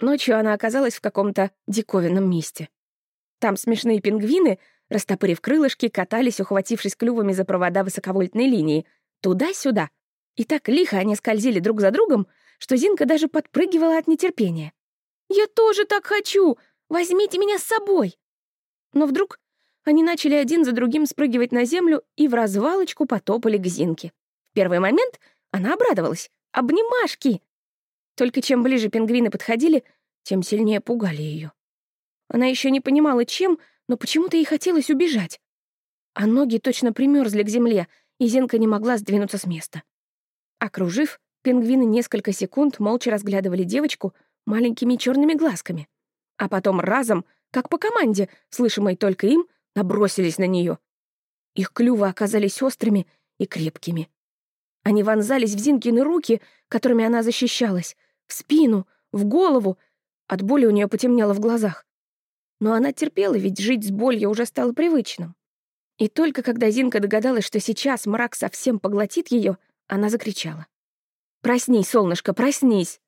Ночью она оказалась в каком-то диковинном месте. Там смешные пингвины, растопырив крылышки, катались, ухватившись клювами за провода высоковольтной линии, туда-сюда. И так лихо они скользили друг за другом, что Зинка даже подпрыгивала от нетерпения. «Я тоже так хочу! Возьмите меня с собой!» Но вдруг они начали один за другим спрыгивать на землю и в развалочку потопали к Зинке. В первый момент она обрадовалась. «Обнимашки!» Только чем ближе пингвины подходили, тем сильнее пугали ее. Она еще не понимала, чем, но почему-то ей хотелось убежать. А ноги точно примерзли к земле, и Зинка не могла сдвинуться с места. Окружив, пингвины несколько секунд молча разглядывали девочку маленькими черными глазками. А потом разом, как по команде, слышимой только им, набросились на нее. Их клювы оказались острыми и крепкими. Они вонзались в Зинкины руки, которыми она защищалась, в спину, в голову. От боли у нее потемнело в глазах. Но она терпела, ведь жить с болью уже стало привычным. И только когда Зинка догадалась, что сейчас мрак совсем поглотит ее, она закричала. «Проснись, солнышко, проснись!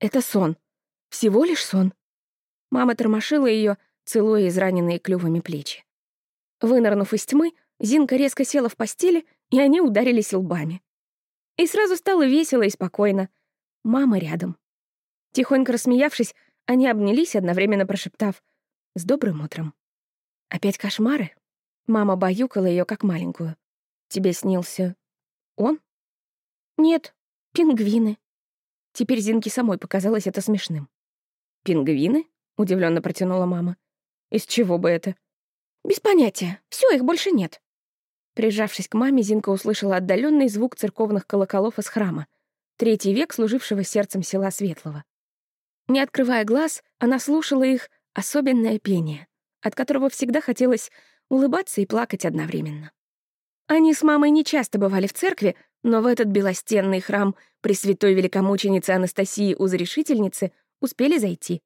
Это сон. Всего лишь сон». Мама тормошила ее, целуя израненные клювами плечи. Вынырнув из тьмы, Зинка резко села в постели, и они ударились лбами. И сразу стало весело и спокойно. Мама рядом. Тихонько рассмеявшись, они обнялись, одновременно прошептав «С добрым утром». «Опять кошмары?» Мама баюкала ее как маленькую. «Тебе снился он?» «Нет, пингвины». Теперь Зинке самой показалось это смешным. «Пингвины?» — удивленно протянула мама. «Из чего бы это?» «Без понятия. Все, их больше нет». Прижавшись к маме, Зинка услышала отдаленный звук церковных колоколов из храма, третий век служившего сердцем села Светлого. Не открывая глаз, она слушала их особенное пение, от которого всегда хотелось улыбаться и плакать одновременно. Они с мамой не часто бывали в церкви, но в этот белостенный храм Пресвятой Великомученицы Анастасии Узрешительницы успели зайти.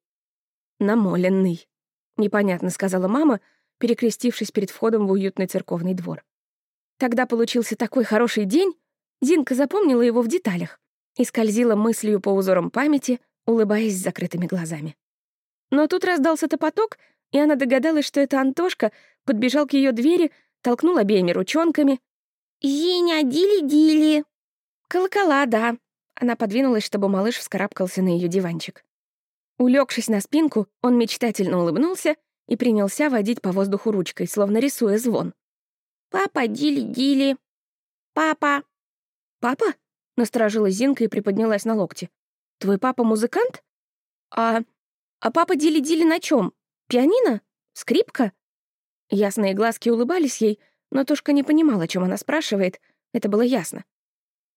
«Намоленный», — непонятно сказала мама, перекрестившись перед входом в уютный церковный двор. Тогда получился такой хороший день, Зинка запомнила его в деталях и скользила мыслью по узорам памяти, улыбаясь закрытыми глазами. Но тут раздался топоток, и она догадалась, что это Антошка подбежал к ее двери, толкнул обеими ручонками. «Зиня, дили-дили!» «Колокола, да». Она подвинулась, чтобы малыш вскарабкался на ее диванчик. Улегшись на спинку, он мечтательно улыбнулся и принялся водить по воздуху ручкой, словно рисуя звон. «Папа, дили-дили!» «Папа!» «Папа?» — насторожила Зинка и приподнялась на локте. «Твой папа музыкант? А... а папа дили-дили на чем? Пианино? Скрипка?» Ясные глазки улыбались ей, но Тушка не понимала, о чем она спрашивает. Это было ясно.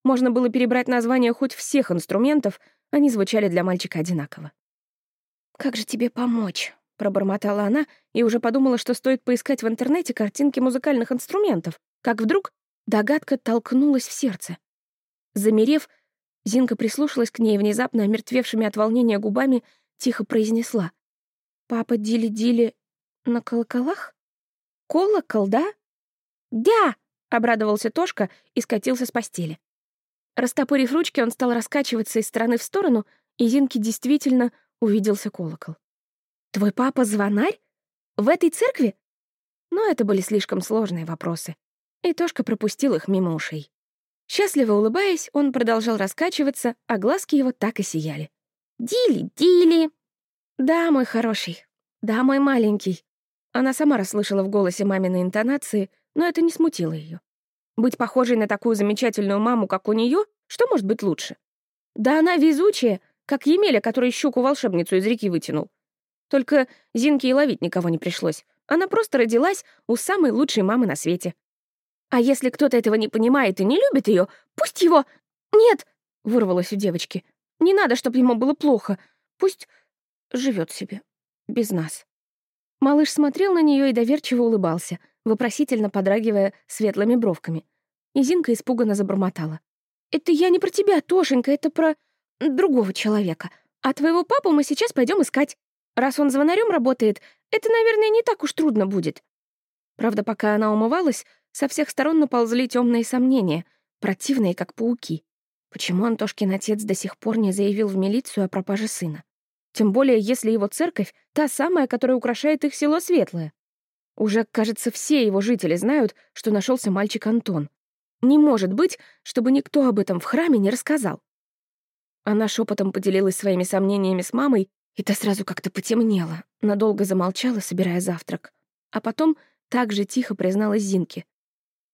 Можно было перебрать названия хоть всех инструментов, они звучали для мальчика одинаково. «Как же тебе помочь?» — пробормотала она и уже подумала, что стоит поискать в интернете картинки музыкальных инструментов, как вдруг догадка толкнулась в сердце. Замерев, Зинка прислушалась к ней внезапно омертвевшими от волнения губами, тихо произнесла. «Папа Дили-Дили на колоколах? Колокол, да?» «Да!» — обрадовался Тошка и скатился с постели. Растопырив ручки, он стал раскачиваться из стороны в сторону, и Зинке действительно увиделся колокол. «Твой папа звонарь? В этой церкви?» Но это были слишком сложные вопросы, и Тошка пропустил их мимо ушей. Счастливо улыбаясь, он продолжал раскачиваться, а глазки его так и сияли. «Дили, Дили!» «Да, мой хороший. Да, мой маленький». Она сама расслышала в голосе маминой интонации, но это не смутило ее. Быть похожей на такую замечательную маму, как у нее, что может быть лучше? Да она везучая, как Емеля, который щуку-волшебницу из реки вытянул. Только Зинке и ловить никого не пришлось. Она просто родилась у самой лучшей мамы на свете. А если кто-то этого не понимает и не любит ее, пусть его... Нет, вырвалось у девочки. Не надо, чтобы ему было плохо. Пусть живет себе. Без нас. Малыш смотрел на нее и доверчиво улыбался, вопросительно подрагивая светлыми бровками. И Зинка испуганно забормотала. «Это я не про тебя, Тошенька, это про другого человека. А твоего папу мы сейчас пойдем искать. Раз он звонарем работает, это, наверное, не так уж трудно будет». Правда, пока она умывалась, со всех сторон наползли темные сомнения, противные, как пауки. Почему Антошкин отец до сих пор не заявил в милицию о пропаже сына? Тем более, если его церковь — та самая, которая украшает их село Светлое. Уже, кажется, все его жители знают, что нашелся мальчик Антон. Не может быть, чтобы никто об этом в храме не рассказал. Она шепотом поделилась своими сомнениями с мамой, и та сразу как-то потемнела, надолго замолчала, собирая завтрак. А потом так же тихо призналась Зинке.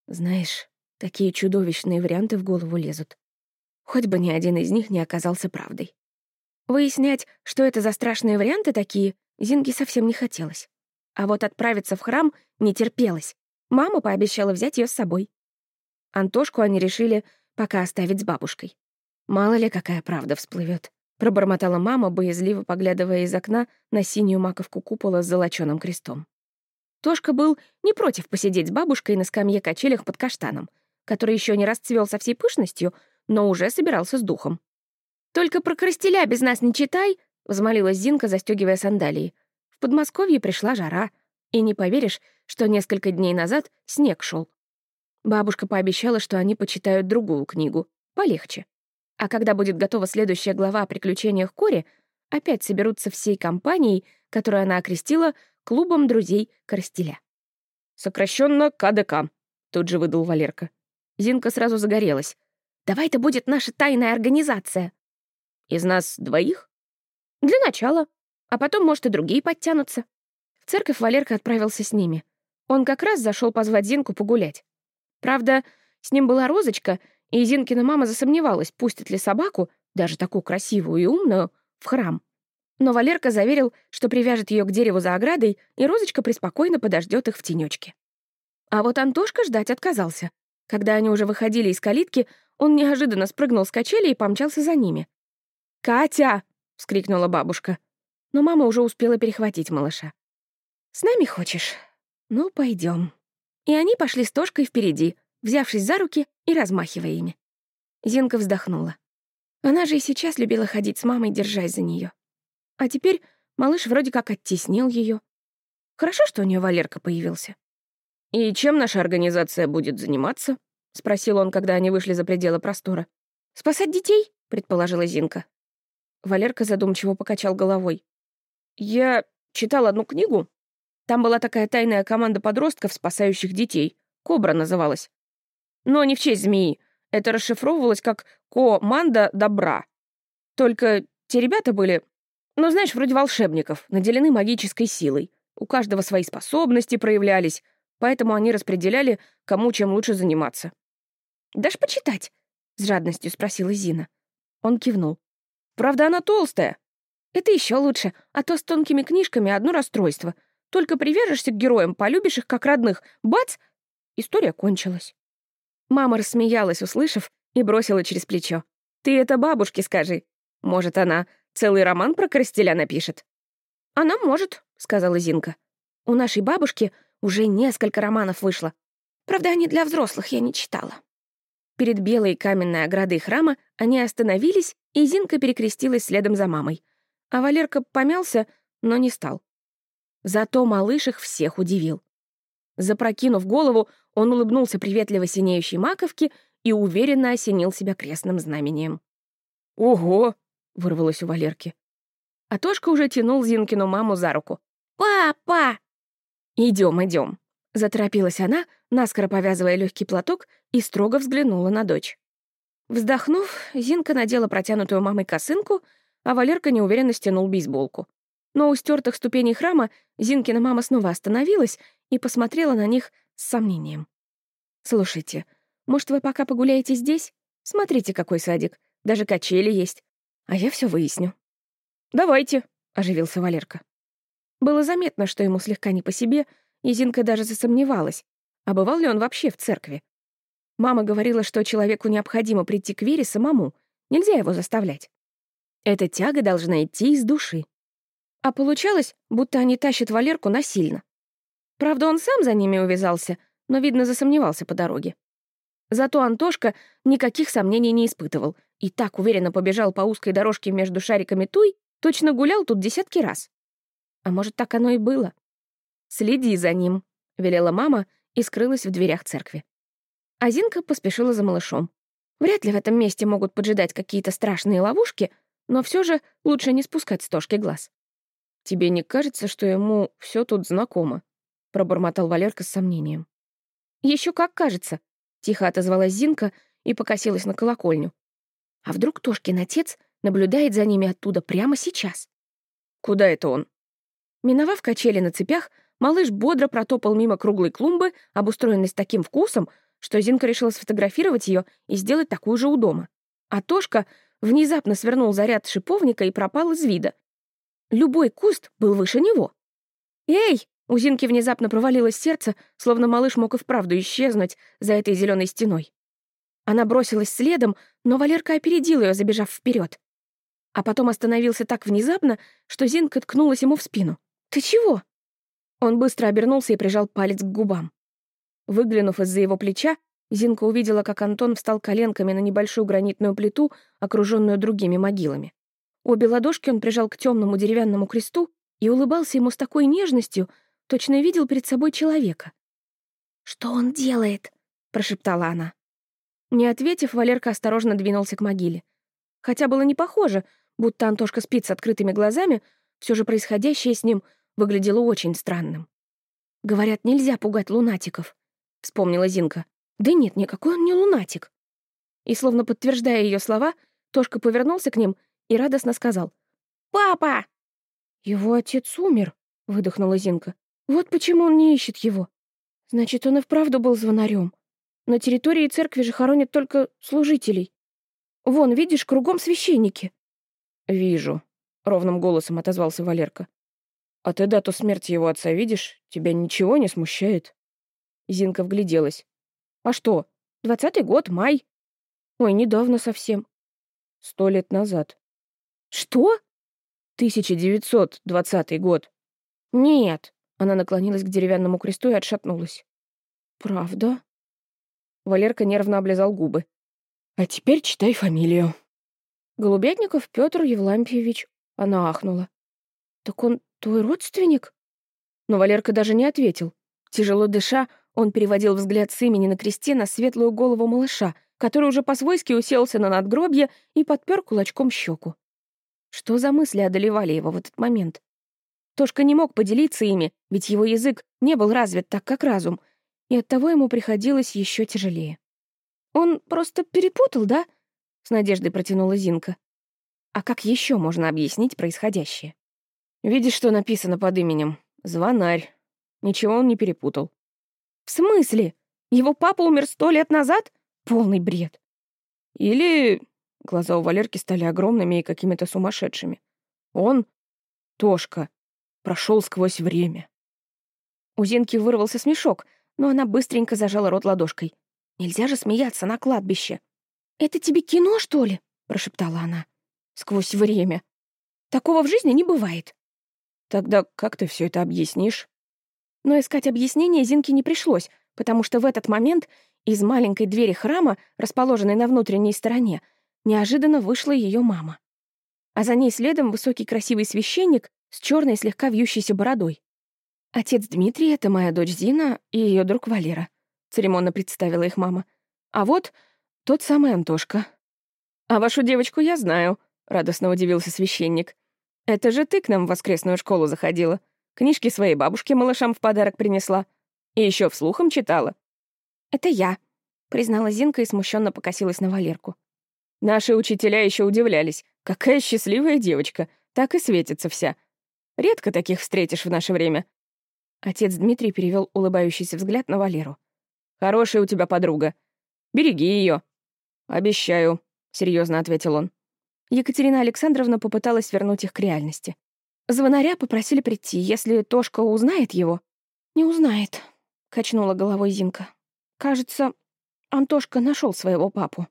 «Знаешь, такие чудовищные варианты в голову лезут. Хоть бы ни один из них не оказался правдой». Выяснять, что это за страшные варианты такие, Зинге совсем не хотелось. А вот отправиться в храм не терпелось. Мама пообещала взять ее с собой. Антошку они решили пока оставить с бабушкой. Мало ли, какая правда всплывет. Пробормотала мама, боязливо поглядывая из окна на синюю маковку купола с золочёным крестом. Тошка был не против посидеть с бабушкой на скамье качелях под каштаном, который еще не расцвел со всей пышностью, но уже собирался с духом. «Только про крастеля без нас не читай», — взмолилась Зинка, застегивая сандалии. В Подмосковье пришла жара, и не поверишь, что несколько дней назад снег шел. Бабушка пообещала, что они почитают другую книгу, полегче. А когда будет готова следующая глава о приключениях Кори, опять соберутся всей компанией, которую она окрестила клубом друзей Коростеля. «Сокращенно КДК», — тут же выдал Валерка. Зинка сразу загорелась. «Давай это будет наша тайная организация». «Из нас двоих?» «Для начала. А потом, может, и другие подтянутся». В церковь Валерка отправился с ними. Он как раз зашел позвать Зинку погулять. Правда, с ним была Розочка, и Зинкина мама засомневалась, пустит ли собаку, даже такую красивую и умную, в храм. Но Валерка заверил, что привяжет ее к дереву за оградой, и Розочка преспокойно подождет их в тенечке. А вот Антошка ждать отказался. Когда они уже выходили из калитки, он неожиданно спрыгнул с качели и помчался за ними. «Катя!» — вскрикнула бабушка. Но мама уже успела перехватить малыша. «С нами хочешь? Ну, пойдем. И они пошли с Тошкой впереди, взявшись за руки и размахивая ими. Зинка вздохнула. Она же и сейчас любила ходить с мамой, держась за нее. А теперь малыш вроде как оттеснил ее. Хорошо, что у нее Валерка появился. «И чем наша организация будет заниматься?» — спросил он, когда они вышли за пределы простора. «Спасать детей?» — предположила Зинка. Валерка задумчиво покачал головой. «Я читал одну книгу там была такая тайная команда подростков, спасающих детей. «Кобра» называлась. Но не в честь змеи. Это расшифровывалось как «команда добра». Только те ребята были, ну, знаешь, вроде волшебников, наделены магической силой. У каждого свои способности проявлялись, поэтому они распределяли, кому чем лучше заниматься. «Дашь почитать?» — с жадностью спросила Зина. Он кивнул. «Правда, она толстая». «Это еще лучше, а то с тонкими книжками одно расстройство — только привяжешься к героям, полюбишь их как родных. Бац! История кончилась. Мама рассмеялась, услышав, и бросила через плечо. «Ты это бабушке скажи. Может, она целый роман про Коростеля напишет?» «Она может», — сказала Зинка. «У нашей бабушки уже несколько романов вышло. Правда, они для взрослых я не читала». Перед белой каменной оградой храма они остановились, и Зинка перекрестилась следом за мамой. А Валерка помялся, но не стал. Зато малыш их всех удивил. Запрокинув голову, он улыбнулся приветливо синеющей маковке и уверенно осенил себя крестным знамением. «Ого!» — вырвалось у Валерки. А Тошка уже тянул Зинкину маму за руку. «Папа!» «Идем, идем!» — заторопилась она, наскоро повязывая легкий платок, и строго взглянула на дочь. Вздохнув, Зинка надела протянутую мамой косынку, а Валерка неуверенно стянул бейсболку. Но у стертых ступеней храма Зинкина мама снова остановилась и посмотрела на них с сомнением. «Слушайте, может, вы пока погуляете здесь? Смотрите, какой садик. Даже качели есть. А я все выясню». «Давайте», — оживился Валерка. Было заметно, что ему слегка не по себе, и Зинка даже засомневалась, а бывал ли он вообще в церкви. Мама говорила, что человеку необходимо прийти к вере самому, нельзя его заставлять. Эта тяга должна идти из души. А получалось, будто они тащат Валерку насильно. Правда, он сам за ними увязался, но, видно, засомневался по дороге. Зато Антошка никаких сомнений не испытывал и так уверенно побежал по узкой дорожке между шариками туй, точно гулял тут десятки раз. А может, так оно и было? «Следи за ним», — велела мама и скрылась в дверях церкви. Азинка поспешила за малышом. Вряд ли в этом месте могут поджидать какие-то страшные ловушки, Но все же лучше не спускать с Тошки глаз. «Тебе не кажется, что ему все тут знакомо?» — пробормотал Валерка с сомнением. Еще как кажется», — тихо отозвалась Зинка и покосилась на колокольню. «А вдруг Тошкин отец наблюдает за ними оттуда прямо сейчас?» «Куда это он?» Миновав качели на цепях, малыш бодро протопал мимо круглой клумбы, обустроенной с таким вкусом, что Зинка решила сфотографировать ее и сделать такую же у дома. А Тошка внезапно свернул заряд шиповника и пропал из вида. Любой куст был выше него. «Эй!» — у Зинки внезапно провалилось сердце, словно малыш мог и вправду исчезнуть за этой зеленой стеной. Она бросилась следом, но Валерка опередил ее, забежав вперед. А потом остановился так внезапно, что Зинка ткнулась ему в спину. «Ты чего?» Он быстро обернулся и прижал палец к губам. Выглянув из-за его плеча, Зинка увидела, как Антон встал коленками на небольшую гранитную плиту, окруженную другими могилами. Обе ладошки он прижал к темному деревянному кресту и улыбался ему с такой нежностью, точно видел перед собой человека. «Что он делает?» — прошептала она. Не ответив, Валерка осторожно двинулся к могиле. Хотя было не похоже, будто Антошка спит с открытыми глазами, все же происходящее с ним выглядело очень странным. «Говорят, нельзя пугать лунатиков», — вспомнила Зинка. «Да нет, никакой он не лунатик». И, словно подтверждая ее слова, Тошка повернулся к ним и радостно сказал. «Папа!» «Его отец умер», — выдохнула Зинка. «Вот почему он не ищет его. Значит, он и вправду был звонарем. На территории церкви же хоронят только служителей. Вон, видишь, кругом священники». «Вижу», — ровным голосом отозвался Валерка. «А ты дату смерти его отца видишь? Тебя ничего не смущает?» Зинка вгляделась. «А что? Двадцатый год, май. Ой, недавно совсем. Сто лет назад». «Что?» «1920 год». «Нет». Она наклонилась к деревянному кресту и отшатнулась. «Правда?» Валерка нервно облизал губы. «А теперь читай фамилию». «Голубятников Петр Евлампьевич». Она ахнула. «Так он твой родственник?» Но Валерка даже не ответил. Тяжело дыша, он переводил взгляд с имени на кресте на светлую голову малыша, который уже по-свойски уселся на надгробье и подпер кулачком щеку. Что за мысли одолевали его в этот момент? Тошка не мог поделиться ими, ведь его язык не был развит так, как разум, и оттого ему приходилось еще тяжелее. «Он просто перепутал, да?» — с надеждой протянула Зинка. «А как еще можно объяснить происходящее?» «Видишь, что написано под именем? Звонарь. Ничего он не перепутал». «В смысле? Его папа умер сто лет назад? Полный бред». «Или...» — глаза у Валерки стали огромными и какими-то сумасшедшими. «Он, Тошка, прошел сквозь время». У Зинки вырвался смешок — но она быстренько зажала рот ладошкой. «Нельзя же смеяться на кладбище!» «Это тебе кино, что ли?» — прошептала она. «Сквозь время. Такого в жизни не бывает». «Тогда как ты все это объяснишь?» Но искать объяснение Зинке не пришлось, потому что в этот момент из маленькой двери храма, расположенной на внутренней стороне, неожиданно вышла ее мама. А за ней следом высокий красивый священник с черной слегка вьющейся бородой. «Отец Дмитрий — это моя дочь Зина и ее друг Валера», — церемонно представила их мама. «А вот тот самый Антошка». «А вашу девочку я знаю», — радостно удивился священник. «Это же ты к нам в воскресную школу заходила. Книжки своей бабушке малышам в подарок принесла. И еще вслухом читала». «Это я», — признала Зинка и смущенно покосилась на Валерку. Наши учителя еще удивлялись. Какая счастливая девочка, так и светится вся. Редко таких встретишь в наше время. Отец Дмитрий перевел улыбающийся взгляд на Валеру. «Хорошая у тебя подруга. Береги ее. «Обещаю», — серьезно ответил он. Екатерина Александровна попыталась вернуть их к реальности. Звонаря попросили прийти, если Тошка узнает его. «Не узнает», — качнула головой Зинка. «Кажется, Антошка нашел своего папу».